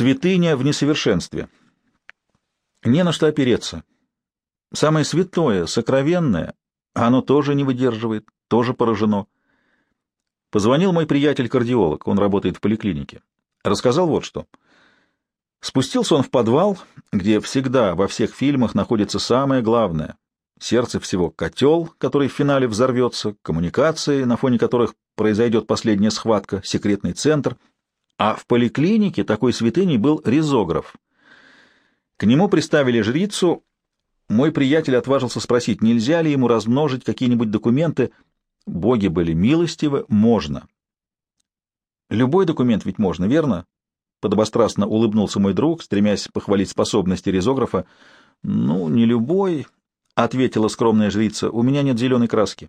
Святыня в несовершенстве. Не на что опереться. Самое святое, сокровенное, оно тоже не выдерживает, тоже поражено. Позвонил мой приятель-кардиолог, он работает в поликлинике. Рассказал вот что. Спустился он в подвал, где всегда во всех фильмах находится самое главное. Сердце всего — котел, который в финале взорвется, коммуникации, на фоне которых произойдет последняя схватка, секретный центр. А в поликлинике такой святыней был резограф. К нему приставили жрицу. Мой приятель отважился спросить, нельзя ли ему размножить какие-нибудь документы. Боги были милостивы, можно. Любой документ ведь можно, верно? Подобострастно улыбнулся мой друг, стремясь похвалить способности резографа. «Ну, не любой», — ответила скромная жрица, — «у меня нет зеленой краски.